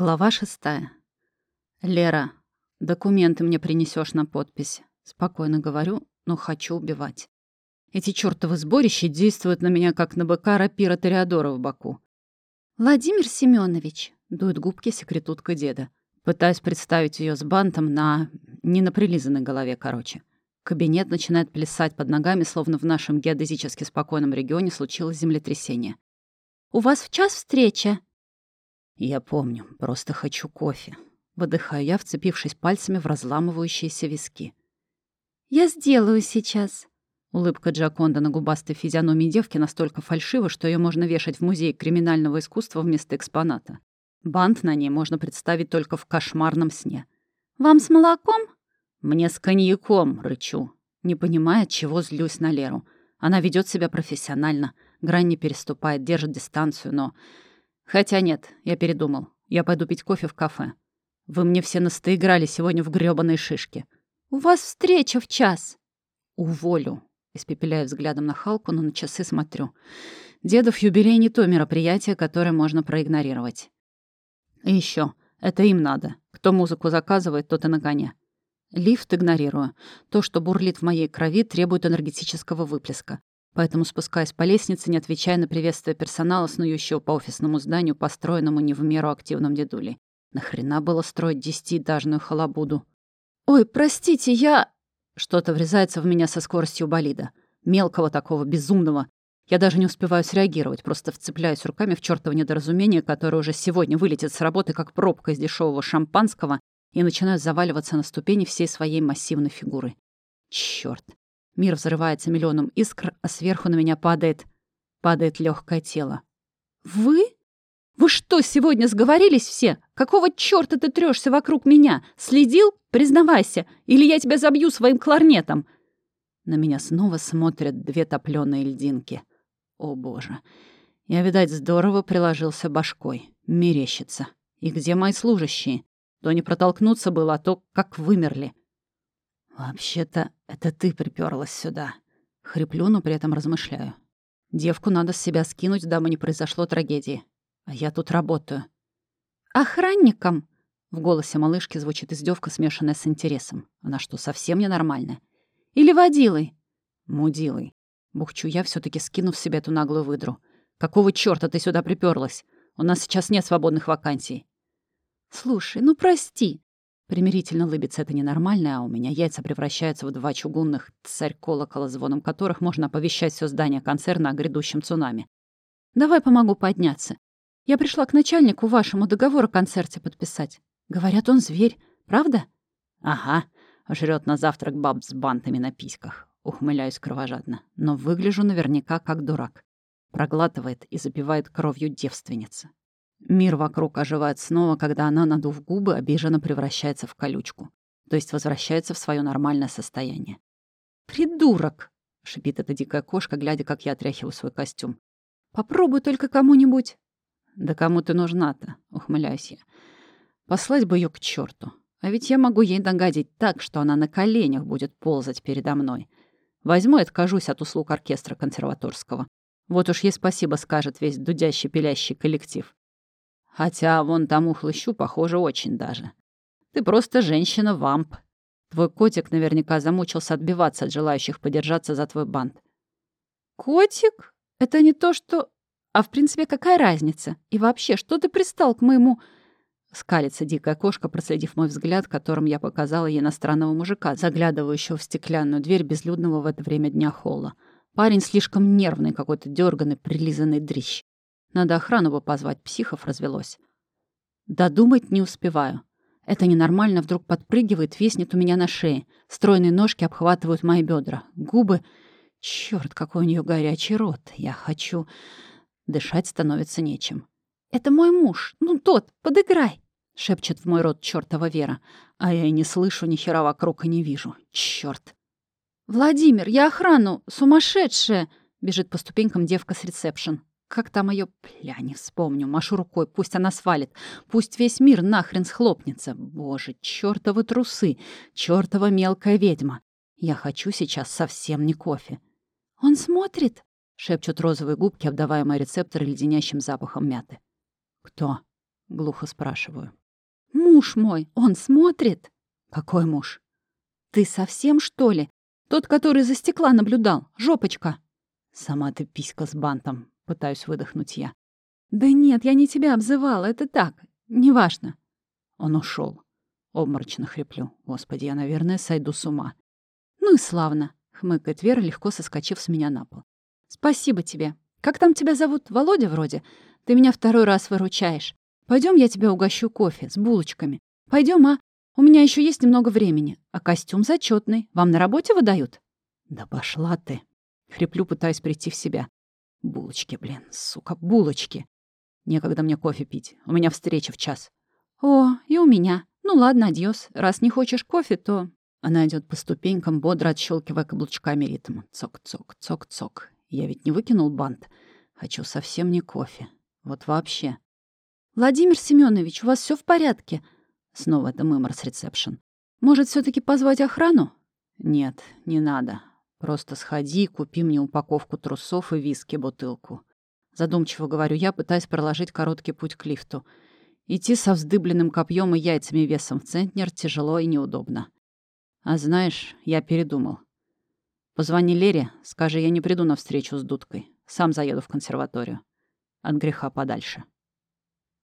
Глава шестая. «Лера, документы мне принесешь на подпись». Спокойно говорю, но хочу убивать. Эти чёртовы сборища действуют на меня, как на быка рапира Тореадора в боку. «Владимир Семенович», — дует губки секретутка деда. Пытаюсь представить ее с бантом на... не на прилизанной голове, короче. Кабинет начинает плясать под ногами, словно в нашем геодезически спокойном регионе случилось землетрясение. «У вас в час встреча?» Я помню, просто хочу кофе. Выдыхаю я, вцепившись пальцами в разламывающиеся виски. «Я сделаю сейчас». Улыбка Джаконда на губастой физиономии девки настолько фальшива, что ее можно вешать в музей криминального искусства вместо экспоната. Бант на ней можно представить только в кошмарном сне. «Вам с молоком?» «Мне с коньяком», — рычу. Не понимая, чего злюсь на Леру. Она ведет себя профессионально, грань не переступает, держит дистанцию, но Хотя нет, я передумал. Я пойду пить кофе в кафе. Вы мне все настоиграли сегодня в грёбаной шишке. У вас встреча в час. Уволю. Испепеляю взглядом на Халку, но на часы смотрю. Дедов юбилей не то мероприятие, которое можно проигнорировать. И еще, это им надо. Кто музыку заказывает, тот и на коне. Лифт игнорирую. То, что бурлит в моей крови, требует энергетического выплеска. Поэтому, спускаясь по лестнице, не отвечая на приветствие персонала, снующего по офисному зданию, построенному не в меру активным дедулей. Нахрена было строить десятиэтажную халабуду? «Ой, простите, я...» Что-то врезается в меня со скоростью болида. Мелкого такого, безумного. Я даже не успеваю среагировать, просто вцепляюсь руками в чёртово недоразумение, которое уже сегодня вылетит с работы, как пробка из дешевого шампанского, и начинаю заваливаться на ступени всей своей массивной фигуры. Чёрт. Мир взрывается миллионом искр, а сверху на меня падает... падает легкое тело. «Вы? Вы что, сегодня сговорились все? Какого чёрта ты трёшься вокруг меня? Следил? Признавайся, или я тебя забью своим кларнетом!» На меня снова смотрят две топлёные льдинки. О, боже. Я, видать, здорово приложился башкой. Мерещится. И где мои служащие? То не протолкнуться было, а то как вымерли. «Вообще-то это ты приперлась сюда». Хриплю, но при этом размышляю. Девку надо с себя скинуть, дабы не произошло трагедии. А я тут работаю. «Охранником?» В голосе малышки звучит издевка, смешанная с интересом. Она что, совсем ненормальная? «Или водилой?» «Мудилой». Бухчу я, все таки скинув себе эту наглую выдру. «Какого чёрта ты сюда приперлась? У нас сейчас нет свободных вакансий». «Слушай, ну прости. Примирительно лыбится это ненормально, а у меня яйца превращаются в два чугунных царь-колокола, звоном которых можно оповещать все здание концерна о грядущем цунами. «Давай помогу подняться. Я пришла к начальнику вашему договор о концерте подписать. Говорят, он зверь. Правда?» «Ага. Жрет на завтрак баб с бантами на письках». Ухмыляюсь кровожадно. Но выгляжу наверняка как дурак. Проглатывает и запивает кровью девственница. Мир вокруг оживает снова, когда она, надув губы, обиженно превращается в колючку. То есть возвращается в свое нормальное состояние. «Придурок!» — шипит эта дикая кошка, глядя, как я отряхиваю свой костюм. «Попробуй только кому-нибудь». «Да кому ты нужна-то?» — ухмыляюсь я. «Послать бы ее к черту. А ведь я могу ей догадить так, что она на коленях будет ползать передо мной. Возьму и откажусь от услуг оркестра консерваторского. Вот уж ей спасибо скажет весь дудящий-пилящий коллектив. Хотя вон тому хлыщу, похоже, очень даже. Ты просто женщина-вамп. Твой котик наверняка замучился отбиваться от желающих подержаться за твой бант. Котик? Это не то, что... А в принципе, какая разница? И вообще, что ты пристал к моему... Скалится дикая кошка, проследив мой взгляд, которым я показала ей иностранного мужика, заглядывающего в стеклянную дверь безлюдного в это время дня холла. Парень слишком нервный, какой-то дерганный, прилизанный дрищ. Надо охрану бы позвать, психов развелось. Додумать не успеваю. Это ненормально вдруг подпрыгивает, виснет у меня на шее. Стройные ножки обхватывают мои бедра. Губы... Черт, какой у нее горячий рот. Я хочу... Дышать становится нечем. «Это мой муж. Ну, тот, подыграй!» — шепчет в мой рот чертова Вера. А я и не слышу ни хера вокруг и не вижу. Черт! «Владимир, я охрану! Сумасшедшая!» — бежит по ступенькам девка с ресепшн. Как там ее Пля, не вспомню. Машу рукой, пусть она свалит. Пусть весь мир нахрен схлопнется. Боже, чертовы трусы. Чертова мелкая ведьма. Я хочу сейчас совсем не кофе. «Он смотрит?» — шепчут розовые губки, обдавая мои рецепторы леденящим запахом мяты. «Кто?» — глухо спрашиваю. «Муж мой, он смотрит?» «Какой муж?» «Ты совсем, что ли? Тот, который за стекла наблюдал. Жопочка». «Сама ты писька с бантом», — пытаюсь выдохнуть я. «Да нет, я не тебя обзывала, это так. Неважно». Он ушел. Обморочно хриплю. Господи, я, наверное, сойду с ума. «Ну и славно», — хмыкает Вера, легко соскочив с меня на пол. «Спасибо тебе. Как там тебя зовут? Володя вроде? Ты меня второй раз выручаешь. Пойдем, я тебя угощу кофе с булочками. Пойдем, а? У меня еще есть немного времени. А костюм зачетный. Вам на работе выдают?» «Да пошла ты!» Хриплю, пытаясь прийти в себя. «Булочки, блин, сука, булочки!» «Некогда мне кофе пить. У меня встреча в час». «О, и у меня. Ну ладно, адьос. Раз не хочешь кофе, то...» Она идет по ступенькам, бодро отщелкивая каблучками ритм. Цок-цок, цок-цок. Я ведь не выкинул бант. Хочу совсем не кофе. Вот вообще. «Владимир Семенович, у вас все в порядке?» Снова это мымор с ресепшн. «Может, все таки позвать охрану?» «Нет, не надо. Просто сходи, купи мне упаковку трусов и виски бутылку». Задумчиво говорю я, пытаясь проложить короткий путь к лифту. Идти со вздыбленным копьем и яйцами весом в центнер тяжело и неудобно. А знаешь, я передумал. Позвони Лере, скажи, я не приду на встречу с Дудкой. Сам заеду в консерваторию. От греха подальше.